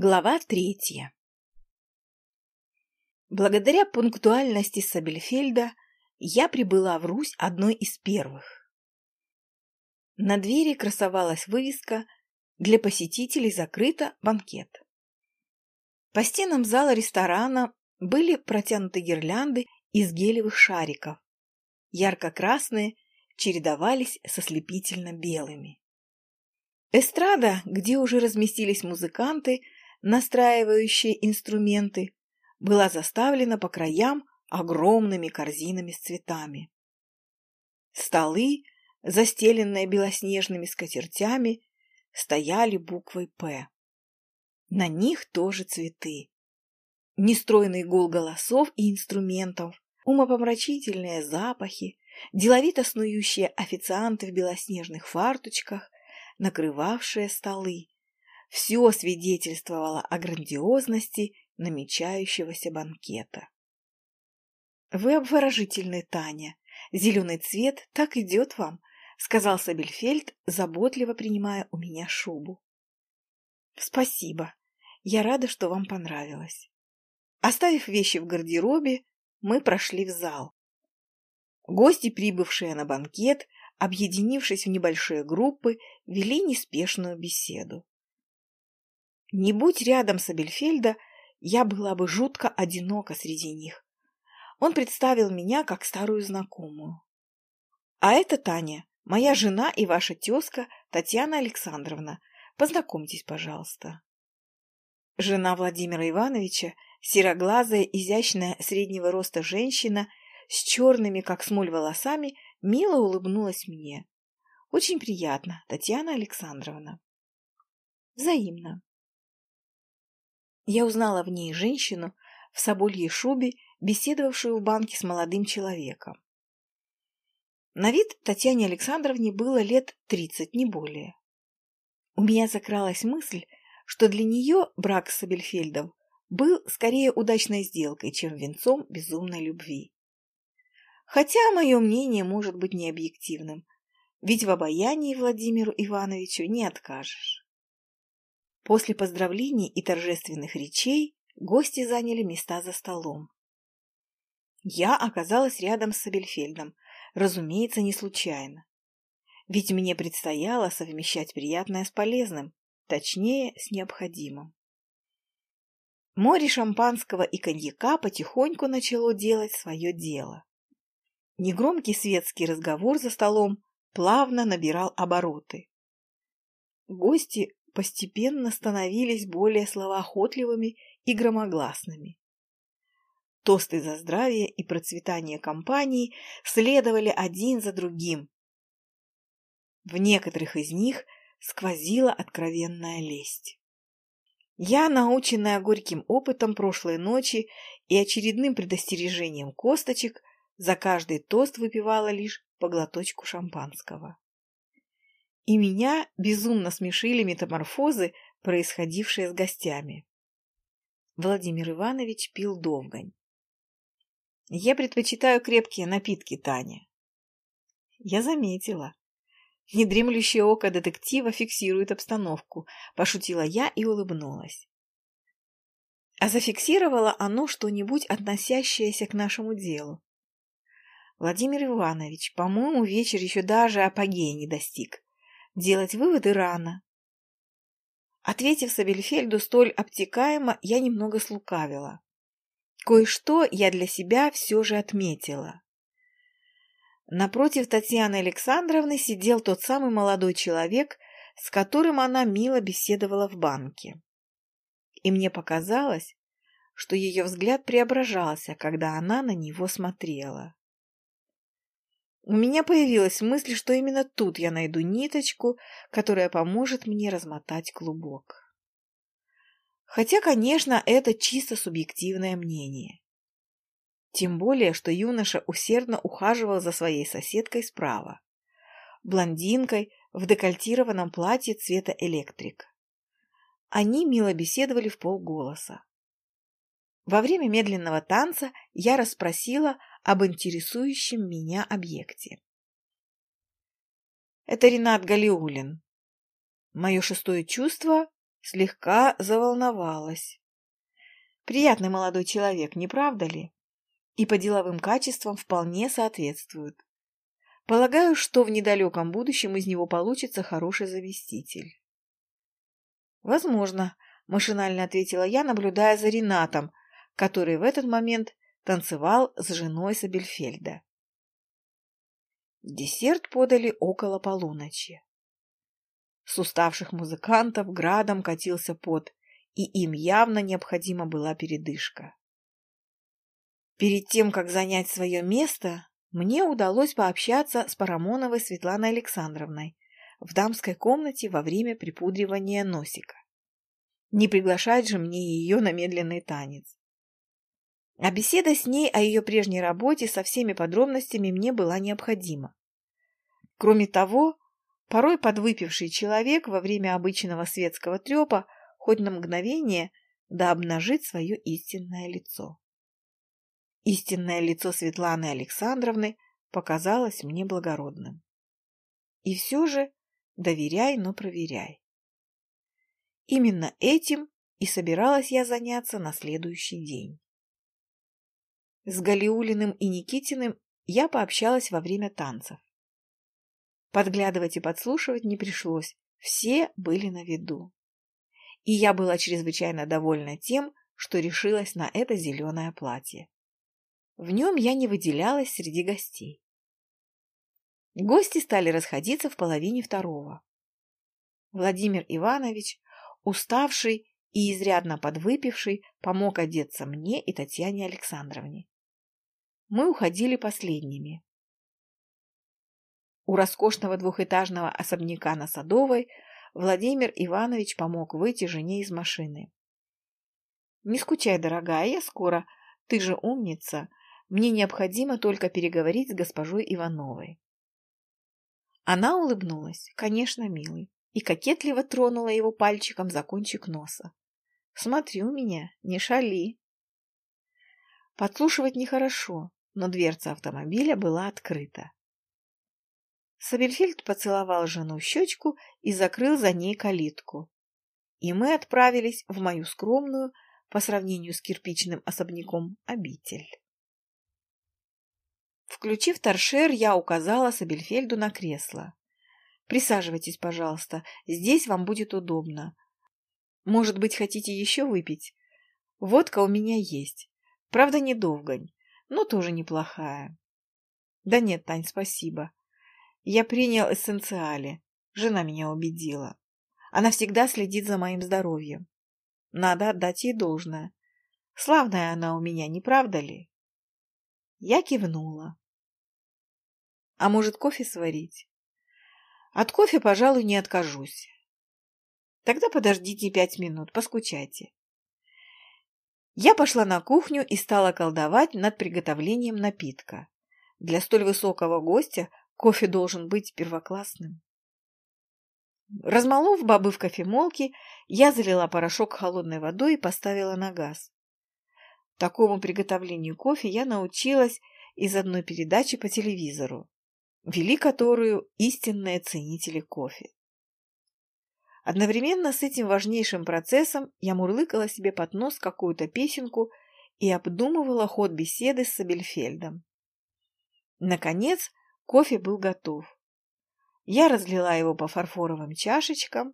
Глава третья Благодаря пунктуальности Сабельфельда я прибыла в Русь одной из первых. На двери красовалась вывеска «Для посетителей закрыто банкет». По стенам зала ресторана были протянуты гирлянды из гелевых шариков. Ярко-красные чередовались со слепительно белыми. Эстрада, где уже разместились музыканты, настраивающие инструменты, была заставлена по краям огромными корзинами с цветами. Столы, застеленные белоснежными скатертями, стояли буквой «П». На них тоже цветы. Нестройный гул голосов и инструментов, умопомрачительные запахи, деловито снующие официанты в белоснежных фарточках, накрывавшие столы, все свидетельствовало о грандиозности намечающегося банкета. «Вы обворожительны, Таня. Зеленый цвет так идет вам», — сказал Сабельфельд, заботливо принимая у меня шубу. «Спасибо. Я рада, что вам понравилось». Оставив вещи в гардеробе, мы прошли в зал. Гости, прибывшие на банкет, объединившись в небольшие группы, вели неспешную беседу. Не будь рядом с Абельфельда, я была бы жутко одинока среди них. Он представил меня как старую знакомую. А это Таня, моя жена и ваша тезка Татьяна Александровна. Познакомьтесь, пожалуйста. Жена Владимира Ивановича, сероглазая, изящная, среднего роста женщина с черными, как смоль, волосами, мило улыбнулась мне. Очень приятно, Татьяна Александровна. Взаимно. Я узнала в ней женщину в собольей шубе, беседовавшую в банке с молодым человеком. На вид Татьяне Александровне было лет тридцать, не более. У меня закралась мысль, что для нее брак с Сабельфельдом был скорее удачной сделкой, чем венцом безумной любви. Хотя мое мнение может быть необъективным, ведь в обаянии Владимиру Ивановичу не откажешь. После поздравлений и торжественных речей гости заняли места за столом. Я оказалась рядом с Сабельфельдом, разумеется, не случайно. Ведь мне предстояло совмещать приятное с полезным, точнее, с необходимым. Море шампанского и коньяка потихоньку начало делать свое дело. Негромкий светский разговор за столом плавно набирал обороты. Гости постепенно становились более словоохотливыми и громогласными. Тосты за здравие и процветание компании следовали один за другим. В некоторых из них сквозила откровенная лесть. Я, наученная горьким опытом прошлой ночи и очередным предостережением косточек, за каждый тост выпивала лишь по глоточку шампанского и меня безумно смешили метаморфозы, происходившие с гостями. Владимир Иванович пил довгань. Я предпочитаю крепкие напитки, Таня. Я заметила. Недремлющее око детектива фиксирует обстановку, пошутила я и улыбнулась. А зафиксировало оно что-нибудь, относящееся к нашему делу. Владимир Иванович, по-моему, вечер еще даже апогея не достиг. Делать выводы рано. Ответив Сабельфельду столь обтекаемо, я немного слукавила. Кое-что я для себя все же отметила. Напротив Татьяны Александровны сидел тот самый молодой человек, с которым она мило беседовала в банке. И мне показалось, что ее взгляд преображался, когда она на него смотрела. У меня появилась мысль, что именно тут я найду ниточку, которая поможет мне размотать клубок. Хотя, конечно, это чисто субъективное мнение. Тем более, что юноша усердно ухаживал за своей соседкой справа, блондинкой в декольтированном платье цвета электрик. Они мило беседовали в полголоса. Во время медленного танца я расспросила об интересующем меня объекте. Это Ренат Галиулин. Мое шестое чувство слегка заволновалась. Приятный молодой человек, не правда ли? И по деловым качествам вполне соответствует. Полагаю, что в недалеком будущем из него получится хороший заместитель. Возможно, машинально ответила я, наблюдая за Ренатом, который в этот момент танцевал с женой Сабельфельда. Десерт подали около полуночи. С уставших музыкантов градом катился пот, и им явно необходима была передышка. Перед тем, как занять свое место, мне удалось пообщаться с Парамоновой Светланой Александровной в дамской комнате во время припудривания носика. Не приглашать же мне ее на медленный танец. А беседа с ней о ее прежней работе со всеми подробностями мне была необходима. Кроме того, Порой подвыпивший человек во время обычного светского трепа хоть на мгновение да обнажит свое истинное лицо. Истинное лицо Светланы Александровны показалось мне благородным. И все же доверяй, но проверяй. Именно этим и собиралась я заняться на следующий день. С Галиулиным и Никитиным я пообщалась во время танцев. Подглядывать и подслушивать не пришлось, все были на виду. И я была чрезвычайно довольна тем, что решилась на это зеленое платье. В нем я не выделялась среди гостей. Гости стали расходиться в половине второго. Владимир Иванович, уставший и изрядно подвыпивший, помог одеться мне и Татьяне Александровне. Мы уходили последними. У роскошного двухэтажного особняка на Садовой Владимир Иванович помог выйти жене из машины. «Не скучай, дорогая, я скоро. Ты же умница. Мне необходимо только переговорить с госпожой Ивановой». Она улыбнулась, конечно, милый, и кокетливо тронула его пальчиком за кончик носа. «Смотри у меня, не шали». Подслушивать нехорошо, но дверца автомобиля была открыта. Сабельфельд поцеловал жену в щечку и закрыл за ней калитку. И мы отправились в мою скромную, по сравнению с кирпичным особняком, обитель. Включив торшер, я указала Сабельфельду на кресло. «Присаживайтесь, пожалуйста, здесь вам будет удобно. Может быть, хотите еще выпить? Водка у меня есть. Правда, не довгань, но тоже неплохая». «Да нет, Тань, спасибо. Я принял эссенциали. Жена меня убедила. Она всегда следит за моим здоровьем. Надо отдать ей должное. Славная она у меня, не правда ли? Я кивнула. А может, кофе сварить? От кофе, пожалуй, не откажусь. Тогда подождите пять минут, поскучайте. Я пошла на кухню и стала колдовать над приготовлением напитка. Для столь высокого гостя Кофе должен быть первоклассным. Размолов бобы в кофемолке, я залила порошок холодной водой и поставила на газ. Такому приготовлению кофе я научилась из одной передачи по телевизору, вели которую истинные ценители кофе. Одновременно с этим важнейшим процессом я мурлыкала себе под нос какую-то песенку и обдумывала ход беседы с Сабельфельдом. Наконец, Кофе был готов. Я разлила его по фарфоровым чашечкам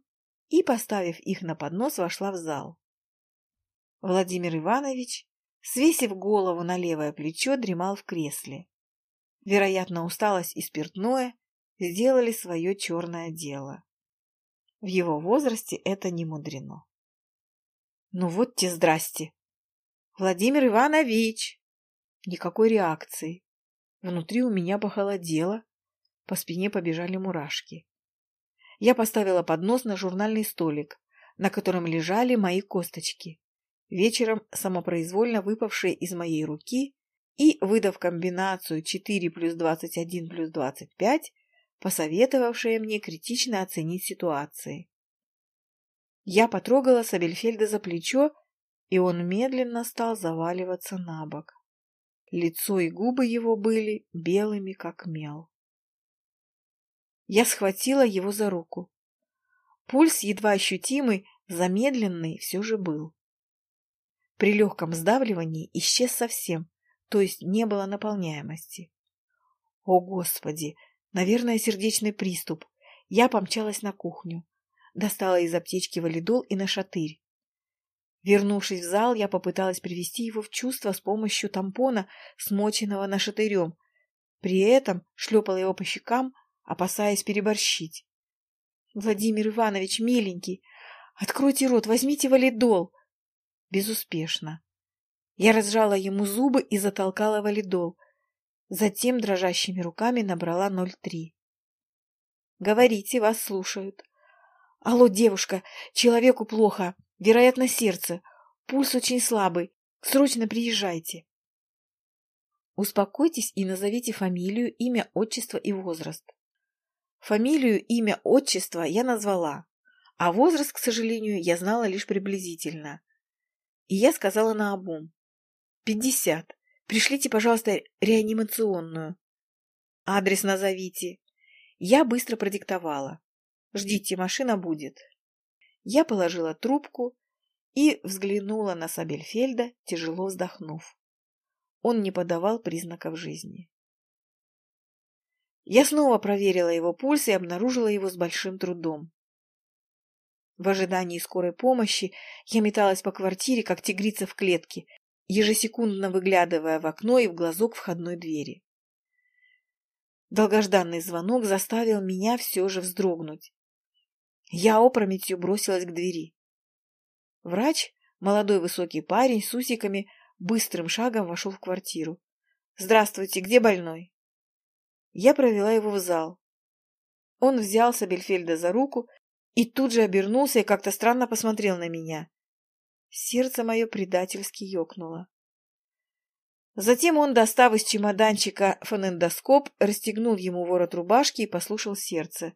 и, поставив их на поднос, вошла в зал. Владимир Иванович, свесив голову на левое плечо, дремал в кресле. Вероятно, усталость и спиртное сделали свое черное дело. В его возрасте это не мудрено. Ну вот те здрасте. Владимир Иванович! Никакой реакции. Внутри у меня похолодело, по спине побежали мурашки. Я поставила поднос на журнальный столик, на котором лежали мои косточки, вечером самопроизвольно выпавшие из моей руки и, выдав комбинацию 4 плюс 21 плюс 25, посоветовавшие мне критично оценить ситуации. Я потрогала Сабельфельда за плечо, и он медленно стал заваливаться на бок. Лицо и губы его были белыми, как мел. Я схватила его за руку. Пульс, едва ощутимый, замедленный все же был. При легком сдавливании исчез совсем, то есть не было наполняемости. О, Господи! Наверное, сердечный приступ. Я помчалась на кухню. Достала из аптечки валидол и нашатырь. Вернувшись в зал, я попыталась привести его в чувство с помощью тампона, смоченного нашатырем. При этом шлепала его по щекам, опасаясь переборщить. «Владимир Иванович, миленький, откройте рот, возьмите валидол!» Безуспешно. Я разжала ему зубы и затолкала валидол. Затем дрожащими руками набрала 03. «Говорите, вас слушают». «Алло, девушка, человеку плохо. Вероятно, сердце. Пульс очень слабый. Срочно приезжайте. Успокойтесь и назовите фамилию, имя, отчество и возраст. Фамилию, имя, отчество я назвала, а возраст, к сожалению, я знала лишь приблизительно. И я сказала наобум. «Пятьдесят. Пришлите, пожалуйста, реанимационную. Адрес назовите». Я быстро продиктовала. «Ждите, машина будет». Я положила трубку и взглянула на Сабельфельда, тяжело вздохнув. Он не подавал признаков жизни. Я снова проверила его пульс и обнаружила его с большим трудом. В ожидании скорой помощи я металась по квартире, как тигрица в клетке, ежесекундно выглядывая в окно и в глазок входной двери. Долгожданный звонок заставил меня все же вздрогнуть. Я опрометью бросилась к двери. Врач, молодой высокий парень с усиками, быстрым шагом вошел в квартиру. «Здравствуйте, где больной?» Я провела его в зал. Он взял Сабельфельда за руку и тут же обернулся и как-то странно посмотрел на меня. Сердце мое предательски ёкнуло. Затем он, достав из чемоданчика фонендоскоп, расстегнул ему ворот рубашки и послушал сердце.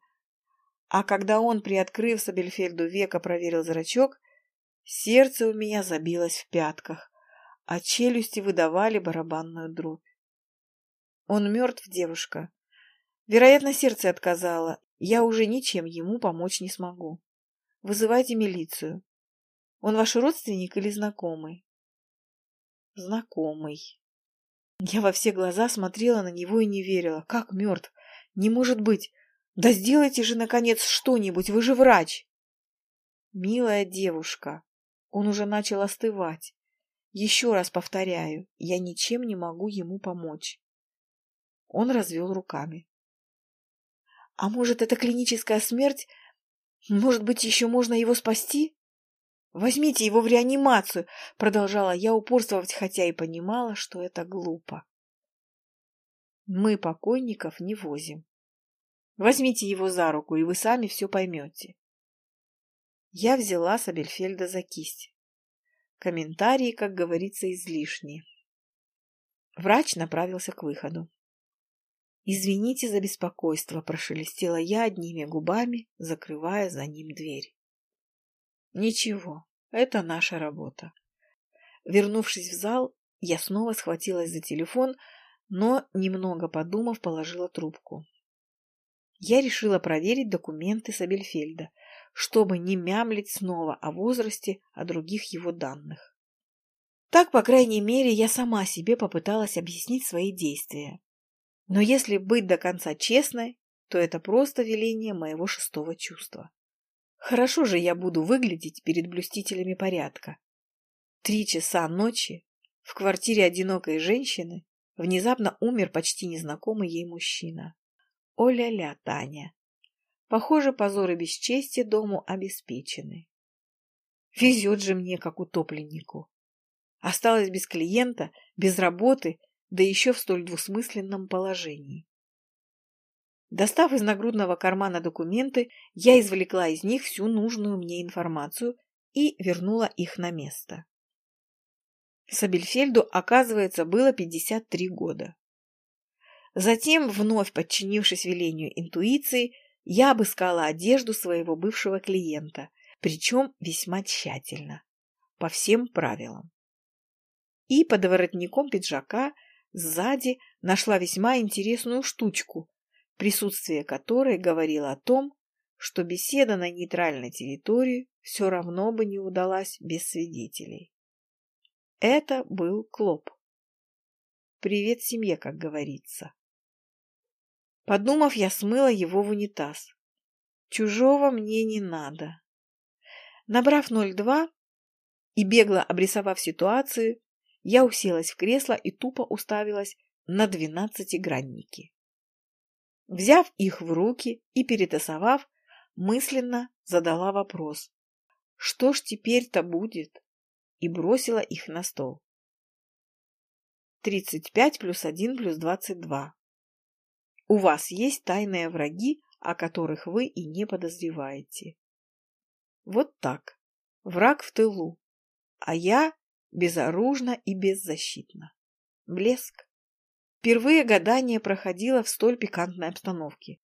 А когда он, приоткрыв Сабельфельду века, проверил зрачок, сердце у меня забилось в пятках, а челюсти выдавали барабанную дробь. Он мертв, девушка. Вероятно, сердце отказало. Я уже ничем ему помочь не смогу. Вызывайте милицию. Он ваш родственник или знакомый? Знакомый. Я во все глаза смотрела на него и не верила. Как мертв? Не может быть. Да сделайте же, наконец, что-нибудь, вы же врач. Милая девушка, он уже начал остывать. Еще раз повторяю, я ничем не могу ему помочь. Он развел руками. А может, это клиническая смерть? Может быть, еще можно его спасти? Возьмите его в реанимацию, продолжала я упорствовать, хотя и понимала, что это глупо. Мы покойников не возим. Возьмите его за руку, и вы сами все поймете. Я взяла Сабельфельда за кисть. Комментарии, как говорится, излишни. Врач направился к выходу. «Извините за беспокойство», — прошелестела я одними губами, закрывая за ним дверь. «Ничего, это наша работа». Вернувшись в зал, я снова схватилась за телефон, но, немного подумав, положила трубку я решила проверить документы Сабельфельда, чтобы не мямлить снова о возрасте, о других его данных. Так, по крайней мере, я сама себе попыталась объяснить свои действия. Но если быть до конца честной, то это просто веление моего шестого чувства. Хорошо же я буду выглядеть перед блюстителями порядка. Три часа ночи в квартире одинокой женщины внезапно умер почти незнакомый ей мужчина. О-ля-ля, Таня. Похоже, позоры бесчестия дому обеспечены. Везет же мне, как утопленнику. Осталась без клиента, без работы, да еще в столь двусмысленном положении. Достав из нагрудного кармана документы, я извлекла из них всю нужную мне информацию и вернула их на место. Сабельфельду, оказывается, было 53 года. Затем, вновь подчинившись велению интуиции, я обыскала одежду своего бывшего клиента, причем весьма тщательно, по всем правилам. И под воротником пиджака сзади нашла весьма интересную штучку, присутствие которой говорило о том, что беседа на нейтральной территории все равно бы не удалась без свидетелей. Это был Клоп. Привет семье, как говорится. Подумав, я смыла его в унитаз. Чужого мне не надо. Набрав 02 и бегло обрисовав ситуацию, я уселась в кресло и тупо уставилась на двенадцатигранники. Взяв их в руки и перетасовав, мысленно задала вопрос. Что ж теперь-то будет? И бросила их на стол. 35 плюс 1 плюс 22. У вас есть тайные враги, о которых вы и не подозреваете. Вот так. Враг в тылу. А я безоружна и беззащитна. Блеск. Впервые гадание проходило в столь пикантной обстановке.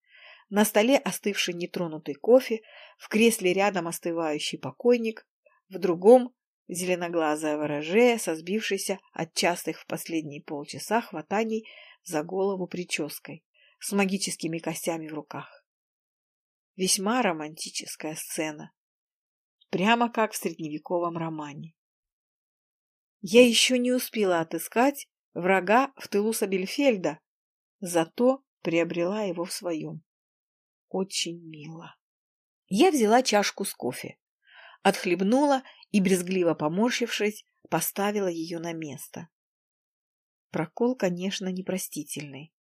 На столе остывший нетронутый кофе, в кресле рядом остывающий покойник, в другом зеленоглазая ворожея, со сбившейся от частых в последние полчаса хватаний за голову прической, с магическими костями в руках. Весьма романтическая сцена, прямо как в средневековом романе. Я еще не успела отыскать врага в тылу Сабельфельда, зато приобрела его в своем. Очень мило. Я взяла чашку с кофе, отхлебнула и, брезгливо поморщившись, поставила ее на место. Прокол, конечно, непростительный.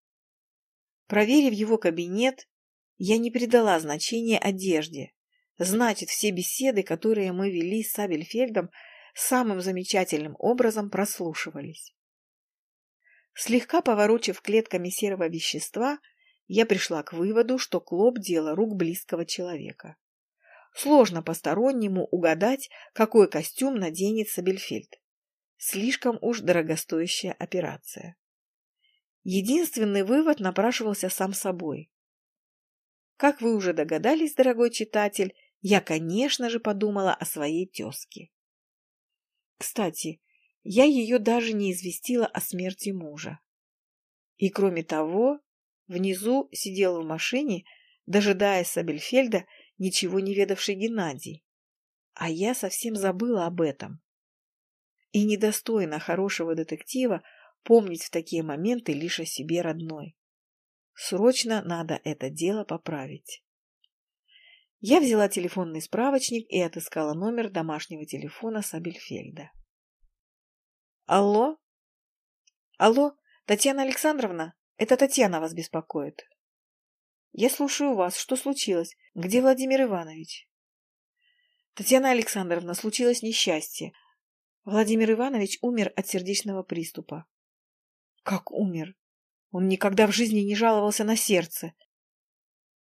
Проверив его кабинет, я не придала значения одежде. Значит, все беседы, которые мы вели с Сабельфельдом, самым замечательным образом прослушивались. Слегка поворочив клетками серого вещества, я пришла к выводу, что клоп – дело рук близкого человека. Сложно постороннему угадать, какой костюм наденет Сабельфельд. Слишком уж дорогостоящая операция. Единственный вывод напрашивался сам собой. Как вы уже догадались, дорогой читатель, я, конечно же, подумала о своей тезке. Кстати, я ее даже не известила о смерти мужа. И кроме того, внизу сидел в машине, дожидаясь Сабельфельда, ничего не ведавший Геннадий. А я совсем забыла об этом. И недостойно хорошего детектива помнить в такие моменты лишь о себе родной. Срочно надо это дело поправить. Я взяла телефонный справочник и отыскала номер домашнего телефона Сабельфельда. Алло? Алло, Татьяна Александровна, это Татьяна вас беспокоит. Я слушаю вас. Что случилось? Где Владимир Иванович? Татьяна Александровна, случилось несчастье. Владимир Иванович умер от сердечного приступа. Как умер? Он никогда в жизни не жаловался на сердце.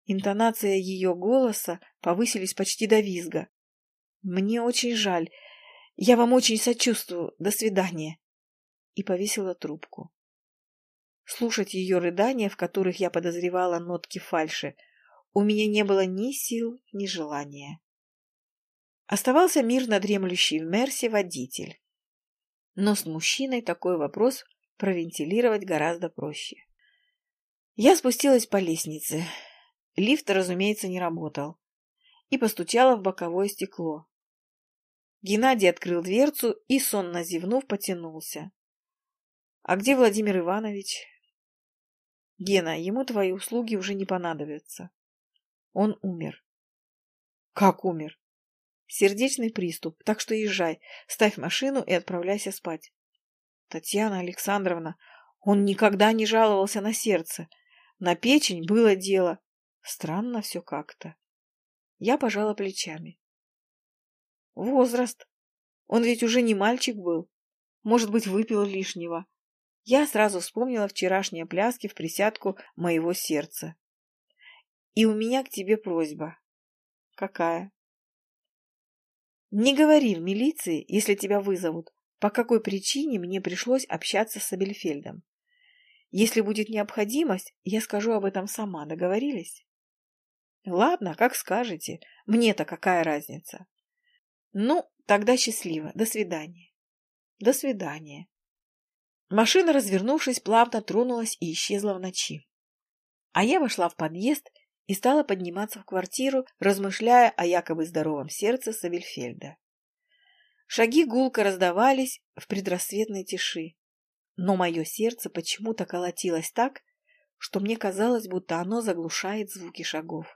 Интонация ее голоса повысились почти до визга. Мне очень жаль. Я вам очень сочувствую. До свидания. И повесила трубку. Слушать ее рыдания, в которых я подозревала нотки фальши, у меня не было ни сил, ни желания. Оставался мирно дремлющий в Мерсе водитель. Но с мужчиной такой вопрос провентилировать гораздо проще. Я спустилась по лестнице. Лифт, разумеется, не работал. И постучала в боковое стекло. Геннадий открыл дверцу и, сонно зевнув, потянулся. «А где Владимир Иванович?» «Гена, ему твои услуги уже не понадобятся. Он умер». «Как умер?» «Сердечный приступ, так что езжай, ставь машину и отправляйся спать». Татьяна Александровна, он никогда не жаловался на сердце. На печень было дело. Странно все как-то. Я пожала плечами. Возраст. Он ведь уже не мальчик был. Может быть, выпил лишнего. Я сразу вспомнила вчерашние пляски в присядку моего сердца. И у меня к тебе просьба. Какая? Не говори в милиции, если тебя вызовут, по какой причине мне пришлось общаться с Абельфельдом. Если будет необходимость, я скажу об этом сама. Договорились? Ладно, как скажете. Мне-то какая разница? Ну, тогда счастливо. До свидания. До свидания. Машина, развернувшись, плавно тронулась и исчезла в ночи. А я вошла в подъезд и стала подниматься в квартиру, размышляя о якобы здоровом сердце Савельфельда. Шаги гулко раздавались в предрассветной тиши, но мое сердце почему-то колотилось так, что мне казалось, будто оно заглушает звуки шагов.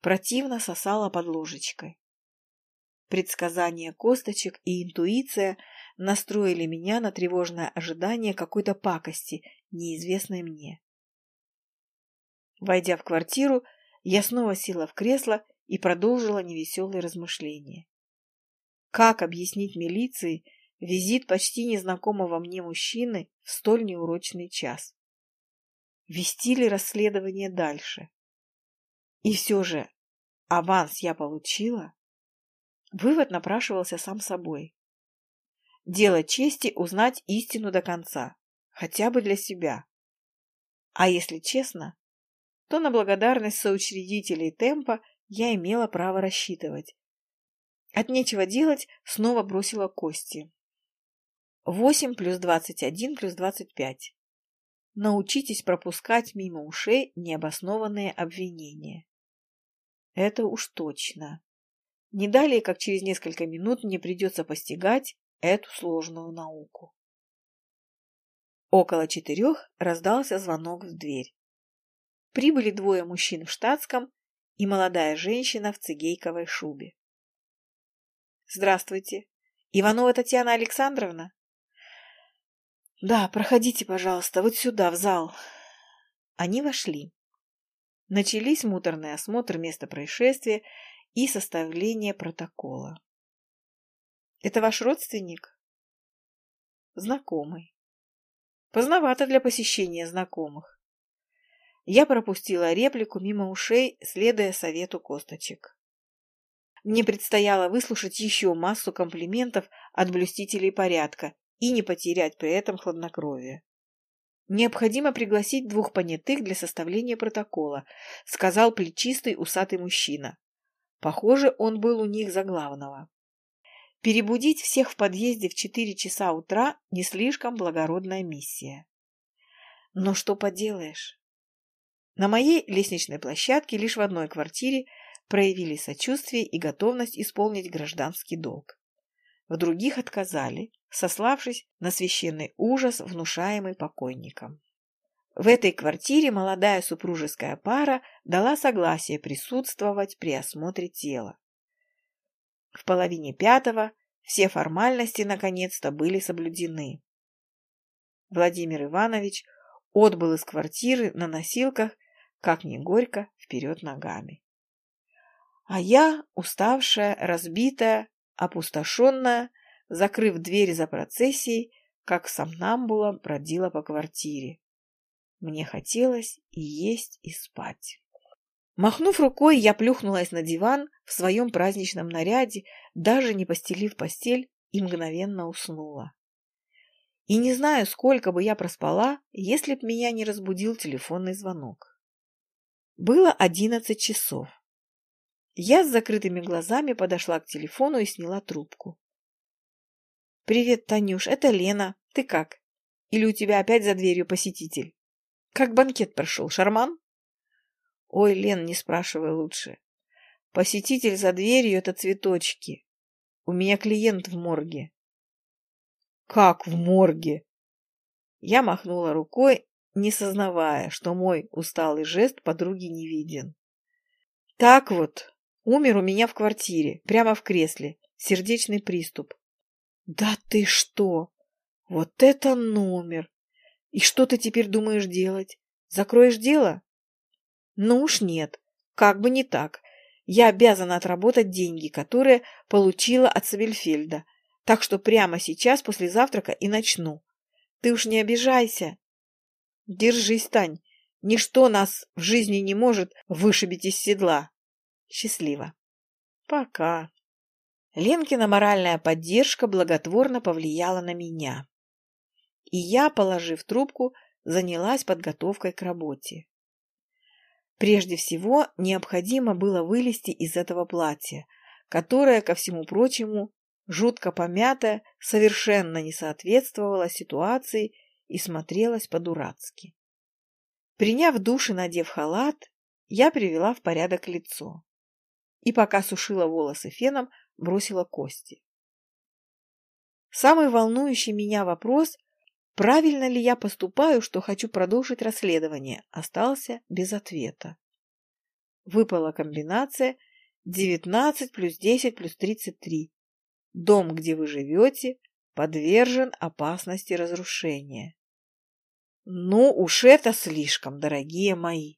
Противно сосало под ложечкой. Предсказания косточек и интуиция настроили меня на тревожное ожидание какой-то пакости, неизвестной мне. Войдя в квартиру, я снова села в кресло и продолжила невеселые размышления. Как объяснить милиции визит почти незнакомого мне мужчины в столь неурочный час? Вести ли расследование дальше? И все же, аванс я получила? Вывод напрашивался сам собой. Дело чести узнать истину до конца, хотя бы для себя. А если честно, то на благодарность соучредителей темпа я имела право рассчитывать. От нечего делать снова бросила кости. Восемь плюс двадцать один плюс двадцать пять. Научитесь пропускать мимо ушей необоснованные обвинения. Это уж точно. Не далее, как через несколько минут мне придется постигать эту сложную науку. Около четырех раздался звонок в дверь. Прибыли двое мужчин в штатском и молодая женщина в цигейковой шубе. «Здравствуйте. Иванова Татьяна Александровна?» «Да, проходите, пожалуйста, вот сюда, в зал». Они вошли. Начались муторный осмотр места происшествия и составление протокола. Это ваш родственник? Знакомый. Поздновато для посещения знакомых. Я пропустила реплику мимо ушей, следуя совету косточек. Мне предстояло выслушать еще массу комплиментов от блюстителей порядка и не потерять при этом хладнокровие. «Необходимо пригласить двух понятых для составления протокола», — сказал плечистый усатый мужчина. Похоже, он был у них за главного. Перебудить всех в подъезде в четыре часа утра не слишком благородная миссия. Но что поделаешь? На моей лестничной площадке лишь в одной квартире проявили сочувствие и готовность исполнить гражданский долг. В других отказали, сославшись на священный ужас, внушаемый покойником. В этой квартире молодая супружеская пара дала согласие присутствовать при осмотре тела. В половине пятого все формальности наконец-то были соблюдены. Владимир Иванович отбыл из квартиры на носилках, как ни горько, вперед ногами. А я, уставшая, разбитая, опустошенная, закрыв дверь за процессией, как сомнамбула бродила по квартире. Мне хотелось и есть, и спать. Махнув рукой, я плюхнулась на диван в своем праздничном наряде, даже не постелив постель, и мгновенно уснула. И не знаю, сколько бы я проспала, если б меня не разбудил телефонный звонок. Было одиннадцать часов. Я с закрытыми глазами подошла к телефону и сняла трубку. «Привет, Танюш, это Лена. Ты как? Или у тебя опять за дверью посетитель? Как банкет прошел, шарман?» Ой, Лен, не спрашивай лучше. Посетитель за дверью — это цветочки. У меня клиент в морге. Как в морге? Я махнула рукой, не сознавая, что мой усталый жест подруги не виден. Так вот, умер у меня в квартире, прямо в кресле, сердечный приступ. Да ты что? Вот это номер! И что ты теперь думаешь делать? Закроешь дело? Ну уж нет, как бы не так. Я обязана отработать деньги, которые получила от Савельфельда. Так что прямо сейчас, после завтрака, и начну. Ты уж не обижайся. Держись, Тань. Ничто нас в жизни не может вышибить из седла. Счастливо. Пока. Ленкина моральная поддержка благотворно повлияла на меня. И я, положив трубку, занялась подготовкой к работе. Прежде всего, необходимо было вылезти из этого платья, которое, ко всему прочему, жутко помятое, совершенно не соответствовало ситуации и смотрелось по-дурацки. Приняв душ и надев халат, я привела в порядок лицо. И пока сушила волосы феном, бросила кости. Самый волнующий меня вопрос, правильно ли я поступаю, что хочу продолжить расследование, остался без ответа. Выпала комбинация 19 плюс 10 плюс 33. Дом, где вы живете, подвержен опасности разрушения. Ну уж это слишком, дорогие мои.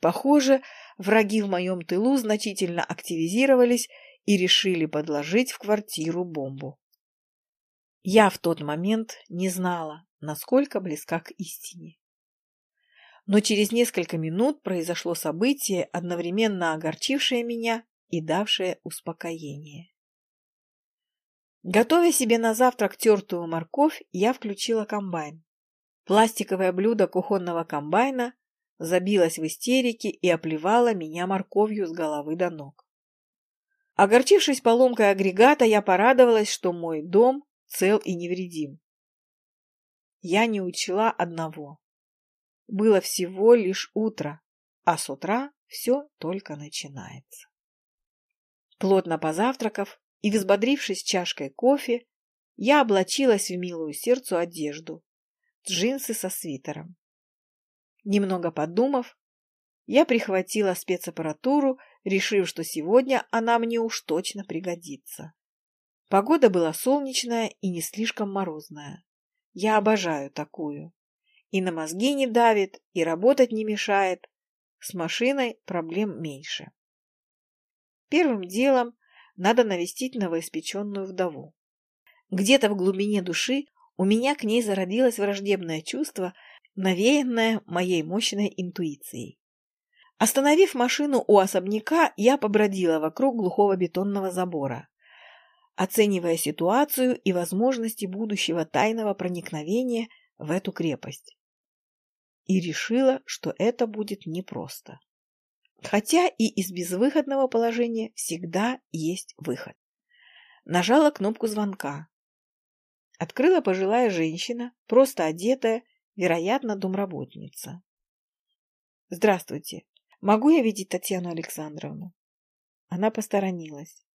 Похоже, враги в моем тылу значительно активизировались и решили подложить в квартиру бомбу. Я в тот момент не знала, насколько близка к истине. Но через несколько минут произошло событие, одновременно огорчившее меня и давшее успокоение. Готовя себе на завтрак тертую морковь, я включила комбайн. Пластиковое блюдо кухонного комбайна забилось в истерике и оплевало меня морковью с головы до ног. Огорчившись поломкой агрегата, я порадовалась, что мой дом цел и невредим. Я не учла одного. Было всего лишь утро, а с утра все только начинается. Плотно позавтракав и взбодрившись чашкой кофе, я облачилась в милую сердцу одежду, джинсы со свитером. Немного подумав, я прихватила спецаппаратуру, решив, что сегодня она мне уж точно пригодится. Погода была солнечная и не слишком морозная. Я обожаю такую. И на мозги не давит, и работать не мешает. С машиной проблем меньше. Первым делом надо навестить новоиспеченную вдову. Где-то в глубине души у меня к ней зародилось враждебное чувство, навеянное моей мощной интуицией. Остановив машину у особняка, я побродила вокруг глухого бетонного забора оценивая ситуацию и возможности будущего тайного проникновения в эту крепость. И решила, что это будет непросто. Хотя и из безвыходного положения всегда есть выход. Нажала кнопку звонка. Открыла пожилая женщина, просто одетая, вероятно, домработница. «Здравствуйте. Могу я видеть Татьяну Александровну?» Она посторонилась.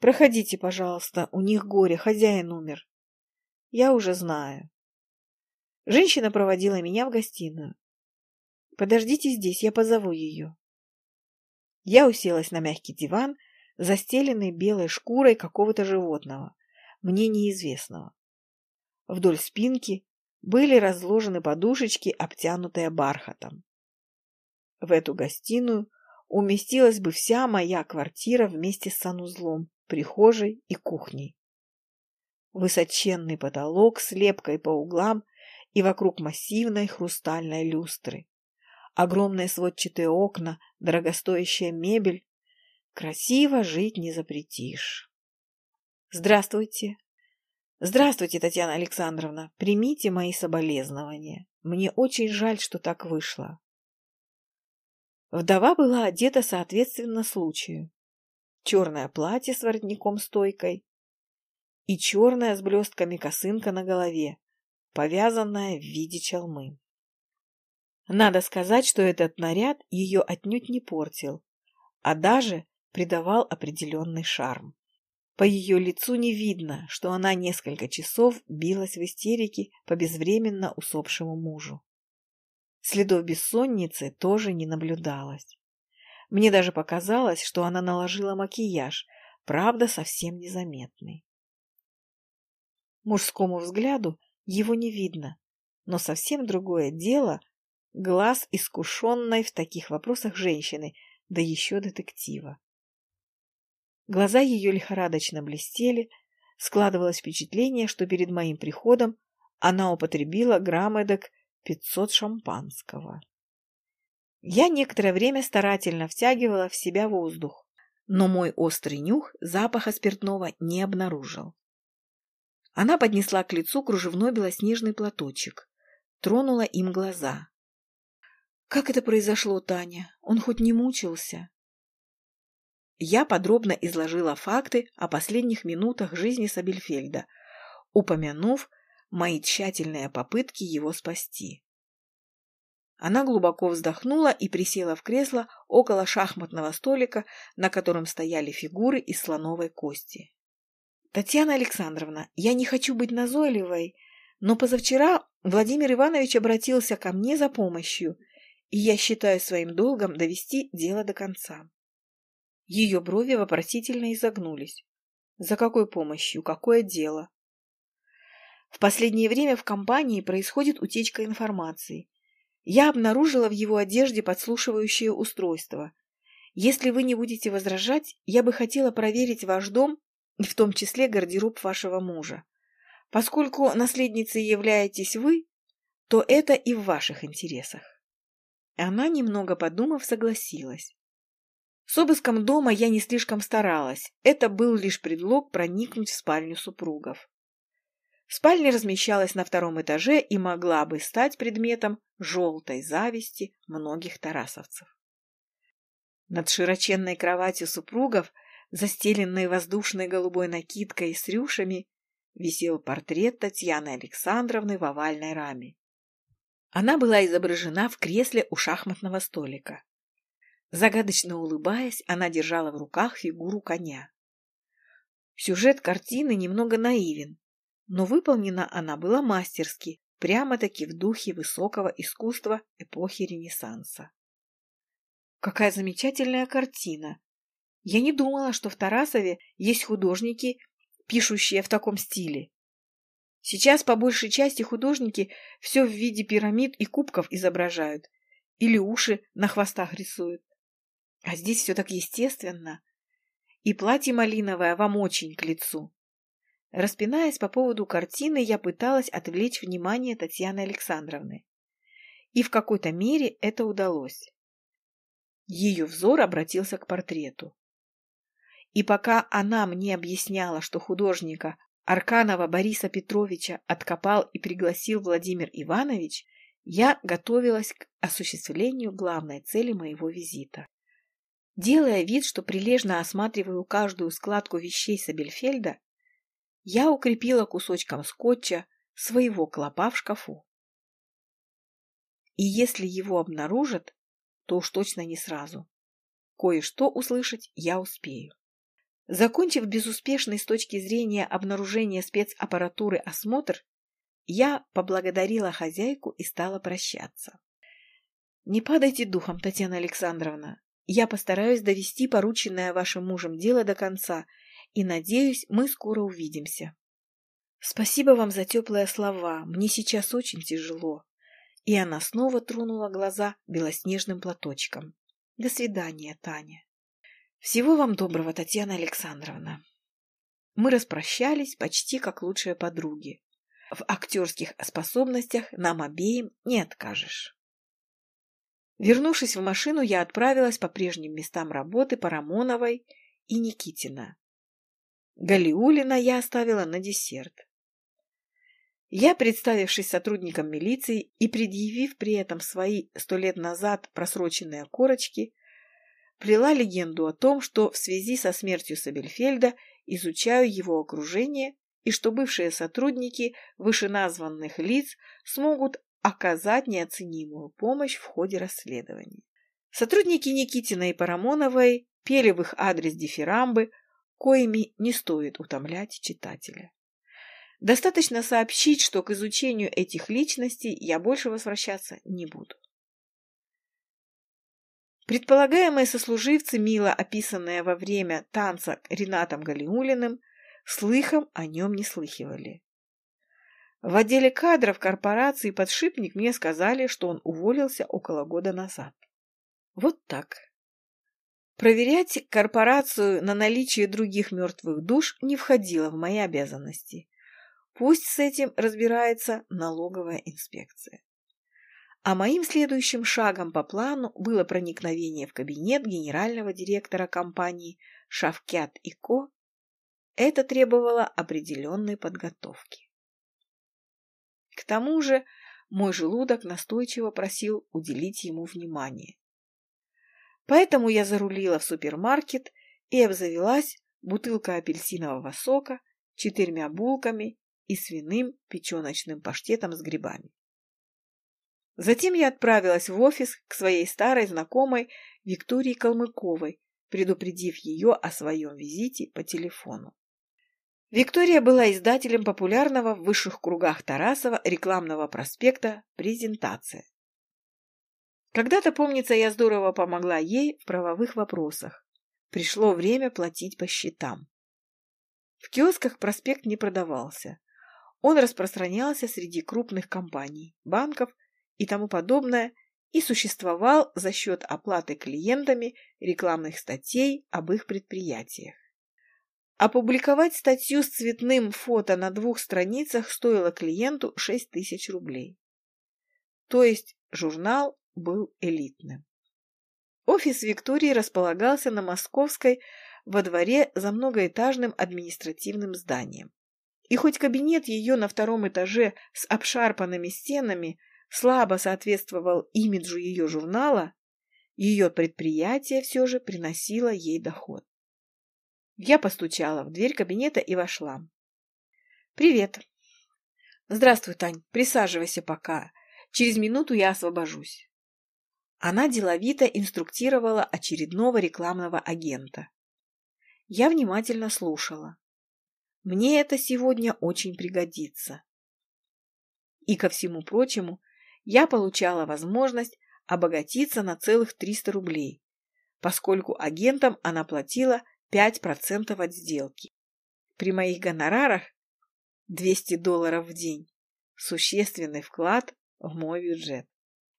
Проходите, пожалуйста, у них горе, хозяин умер. Я уже знаю. Женщина проводила меня в гостиную. Подождите здесь, я позову ее. Я уселась на мягкий диван, застеленный белой шкурой какого-то животного, мне неизвестного. Вдоль спинки были разложены подушечки, обтянутые бархатом. В эту гостиную уместилась бы вся моя квартира вместе с санузлом, прихожей и кухней. Высоченный потолок с лепкой по углам и вокруг массивной хрустальной люстры. Огромные сводчатые окна, дорогостоящая мебель. Красиво жить не запретишь. Здравствуйте. Здравствуйте, Татьяна Александровна. Примите мои соболезнования. Мне очень жаль, что так вышло. Вдова была одета соответственно случаю черное платье с воротником-стойкой и черная с блестками косынка на голове, повязанная в виде чалмы. Надо сказать, что этот наряд ее отнюдь не портил, а даже придавал определенный шарм. По ее лицу не видно, что она несколько часов билась в истерике по безвременно усопшему мужу. Следов бессонницы тоже не наблюдалось. Мне даже показалось, что она наложила макияж, правда, совсем незаметный. Мужскому взгляду его не видно, но совсем другое дело глаз искушенной в таких вопросах женщины, да еще детектива. Глаза ее лихорадочно блестели, складывалось впечатление, что перед моим приходом она употребила грамм эдак пятьсот шампанского. Я некоторое время старательно втягивала в себя воздух, но мой острый нюх запаха спиртного не обнаружил. Она поднесла к лицу кружевной белоснежный платочек, тронула им глаза. «Как это произошло, Таня? Он хоть не мучился?» Я подробно изложила факты о последних минутах жизни Сабельфельда, упомянув мои тщательные попытки его спасти. Она глубоко вздохнула и присела в кресло около шахматного столика, на котором стояли фигуры из слоновой кости. «Татьяна Александровна, я не хочу быть назойливой, но позавчера Владимир Иванович обратился ко мне за помощью, и я считаю своим долгом довести дело до конца». Ее брови вопросительно изогнулись. «За какой помощью? Какое дело?» В последнее время в компании происходит утечка информации. Я обнаружила в его одежде подслушивающее устройство. Если вы не будете возражать, я бы хотела проверить ваш дом, в том числе гардероб вашего мужа. Поскольку наследницей являетесь вы, то это и в ваших интересах. Она, немного подумав, согласилась. С обыском дома я не слишком старалась. Это был лишь предлог проникнуть в спальню супругов. Спальня размещалась на втором этаже и могла бы стать предметом желтой зависти многих тарасовцев. Над широченной кроватью супругов, застеленной воздушной голубой накидкой с рюшами, висел портрет Татьяны Александровны в овальной раме. Она была изображена в кресле у шахматного столика. Загадочно улыбаясь, она держала в руках фигуру коня. Сюжет картины немного наивен, но выполнена она была мастерски, прямо-таки в духе высокого искусства эпохи Ренессанса. Какая замечательная картина! Я не думала, что в Тарасове есть художники, пишущие в таком стиле. Сейчас по большей части художники все в виде пирамид и кубков изображают, или уши на хвостах рисуют. А здесь все так естественно. И платье малиновое вам очень к лицу. Распинаясь по поводу картины, я пыталась отвлечь внимание Татьяны Александровны. И в какой-то мере это удалось. Ее взор обратился к портрету. И пока она мне объясняла, что художника Арканова Бориса Петровича откопал и пригласил Владимир Иванович, я готовилась к осуществлению главной цели моего визита. Делая вид, что прилежно осматриваю каждую складку вещей Сабельфельда, я укрепила кусочком скотча своего клопа в шкафу. И если его обнаружат, то уж точно не сразу. Кое-что услышать я успею. Закончив безуспешный с точки зрения обнаружения спецаппаратуры осмотр, я поблагодарила хозяйку и стала прощаться. Не падайте духом, Татьяна Александровна. Я постараюсь довести порученное вашим мужем дело до конца и, надеюсь, мы скоро увидимся. Спасибо вам за теплые слова. Мне сейчас очень тяжело. И она снова тронула глаза белоснежным платочком. До свидания, Таня. Всего вам доброго, Татьяна Александровна. Мы распрощались почти как лучшие подруги. В актерских способностях нам обеим не откажешь. Вернувшись в машину, я отправилась по прежним местам работы Парамоновой и Никитина. Галиулина я оставила на десерт. Я, представившись сотрудником милиции и предъявив при этом свои сто лет назад просроченные корочки, плела легенду о том, что в связи со смертью Сабельфельда изучаю его окружение и что бывшие сотрудники вышеназванных лиц смогут оказать неоценимую помощь в ходе расследования. Сотрудники Никитина и Парамоновой пели в их адрес дифирамбы, коими не стоит утомлять читателя. Достаточно сообщить, что к изучению этих личностей я больше возвращаться не буду. Предполагаемые сослуживцы, мило описанные во время танца Ренатом Галиулиным, слыхом о нем не слыхивали. В отделе кадров корпорации подшипник мне сказали, что он уволился около года назад. Вот так. Проверять корпорацию на наличие других мертвых душ не входило в мои обязанности. Пусть с этим разбирается налоговая инспекция. А моим следующим шагом по плану было проникновение в кабинет генерального директора компании «Шавкят и Ко». Это требовало определенной подготовки. К тому же мой желудок настойчиво просил уделить ему внимание. Поэтому я зарулила в супермаркет и обзавелась бутылкой апельсинового сока, четырьмя булками и свиным печеночным паштетом с грибами. Затем я отправилась в офис к своей старой знакомой Виктории Калмыковой, предупредив ее о своем визите по телефону. Виктория была издателем популярного в высших кругах Тарасова рекламного проспекта «Презентация». Когда-то, помнится, я здорово помогла ей в правовых вопросах. Пришло время платить по счетам. В киосках проспект не продавался. Он распространялся среди крупных компаний, банков и тому подобное и существовал за счет оплаты клиентами рекламных статей об их предприятиях. Опубликовать статью с цветным фото на двух страницах стоило клиенту 6 тысяч рублей. То есть журнал был элитным. Офис Виктории располагался на Московской во дворе за многоэтажным административным зданием. И хоть кабинет ее на втором этаже с обшарпанными стенами слабо соответствовал имиджу ее журнала, ее предприятие все же приносило ей доход. Я постучала в дверь кабинета и вошла. «Привет». «Здравствуй, Тань. Присаживайся пока. Через минуту я освобожусь». Она деловито инструктировала очередного рекламного агента. Я внимательно слушала. Мне это сегодня очень пригодится. И ко всему прочему, я получала возможность обогатиться на целых 300 рублей, поскольку агентам она платила 5% от сделки. При моих гонорарах 200 долларов в день – существенный вклад в мой бюджет.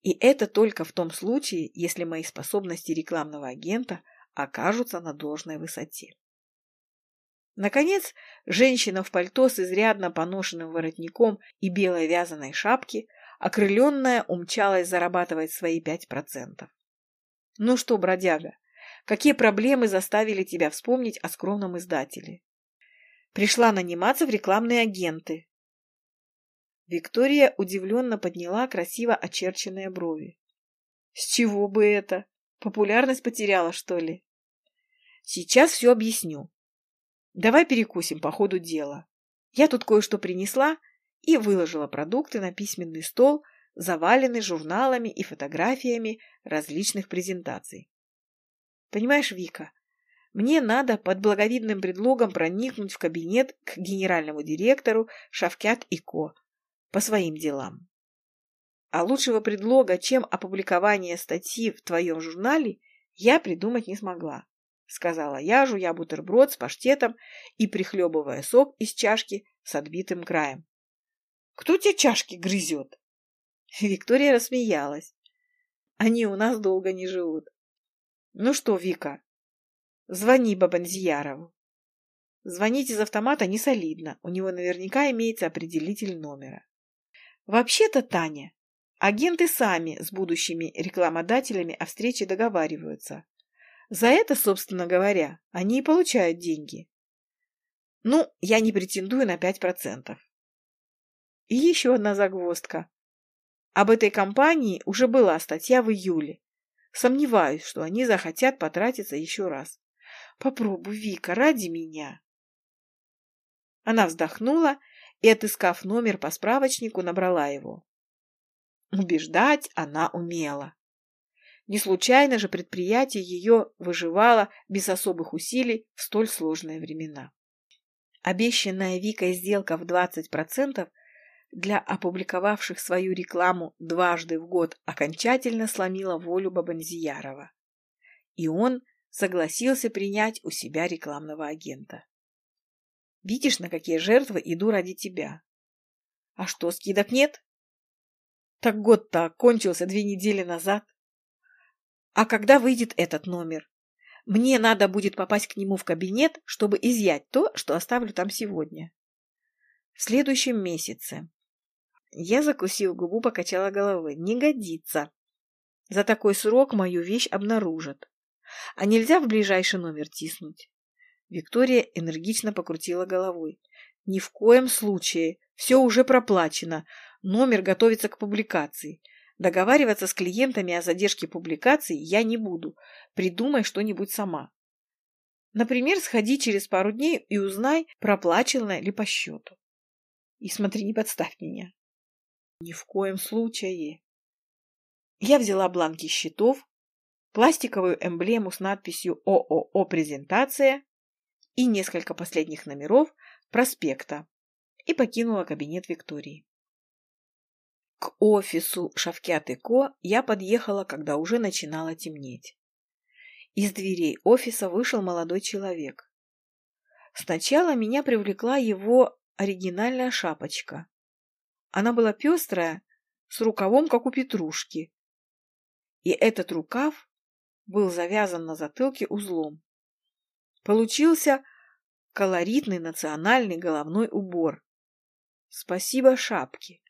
И это только в том случае, если мои способности рекламного агента окажутся на должной высоте. Наконец, женщина в пальто с изрядно поношенным воротником и белой вязаной шапке, окрыленная, умчалась зарабатывать свои пять процентов. Ну что, бродяга, какие проблемы заставили тебя вспомнить о скромном издателе? Пришла наниматься в рекламные агенты, Виктория удивленно подняла красиво очерченные брови. С чего бы это? Популярность потеряла, что ли? Сейчас все объясню. Давай перекусим по ходу дела. Я тут кое-что принесла и выложила продукты на письменный стол, заваленный журналами и фотографиями различных презентаций. Понимаешь, Вика, мне надо под благовидным предлогом проникнуть в кабинет к генеральному директору Шавкят и Ко, по своим делам. А лучшего предлога, чем опубликование статьи в твоем журнале, я придумать не смогла, сказала я, жуя бутерброд с паштетом и прихлебывая сок из чашки с отбитым краем. Кто тебе чашки грызет? Виктория рассмеялась. Они у нас долго не живут. Ну что, Вика, звони Бабанзиярову. Звонить из автомата не солидно, у него наверняка имеется определитель номера. Вообще-то, Таня, агенты сами с будущими рекламодателями о встрече договариваются. За это, собственно говоря, они и получают деньги. Ну, я не претендую на 5%. И еще одна загвоздка. Об этой компании уже была статья в июле. Сомневаюсь, что они захотят потратиться еще раз. Попробуй, Вика, ради меня. Она вздохнула и, отыскав номер по справочнику, набрала его. Убеждать она умела. Не случайно же предприятие ее выживало без особых усилий в столь сложные времена. Обещанная Викой сделка в 20% для опубликовавших свою рекламу дважды в год окончательно сломила волю Бабанзиярова. И он согласился принять у себя рекламного агента. Видишь, на какие жертвы иду ради тебя. А что, скидок нет? Так год-то кончился две недели назад. А когда выйдет этот номер? Мне надо будет попасть к нему в кабинет, чтобы изъять то, что оставлю там сегодня. В следующем месяце. Я, закусил губу, покачала головой. Не годится. За такой срок мою вещь обнаружат. А нельзя в ближайший номер тиснуть. Виктория энергично покрутила головой. «Ни в коем случае. Все уже проплачено. Номер готовится к публикации. Договариваться с клиентами о задержке публикации я не буду. Придумай что-нибудь сама. Например, сходи через пару дней и узнай, проплачено ли по счету. И смотри, не подставь меня. Ни в коем случае. Я взяла бланки счетов, пластиковую эмблему с надписью ООО «Презентация» и несколько последних номеров проспекта и покинула кабинет Виктории. К офису Шавкят Ко я подъехала, когда уже начинало темнеть. Из дверей офиса вышел молодой человек. Сначала меня привлекла его оригинальная шапочка. Она была пестрая, с рукавом, как у петрушки. И этот рукав был завязан на затылке узлом. Получился колоритный национальный головной убор. Спасибо шапке.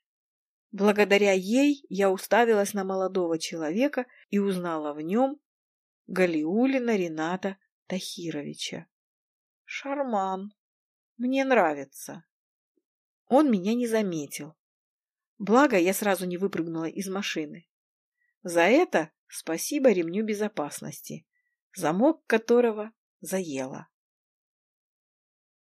Благодаря ей я уставилась на молодого человека и узнала в нем Галиулина Рената Тахировича. Шарман. Мне нравится. Он меня не заметил. Благо, я сразу не выпрыгнула из машины. За это спасибо ремню безопасности, замок которого заело.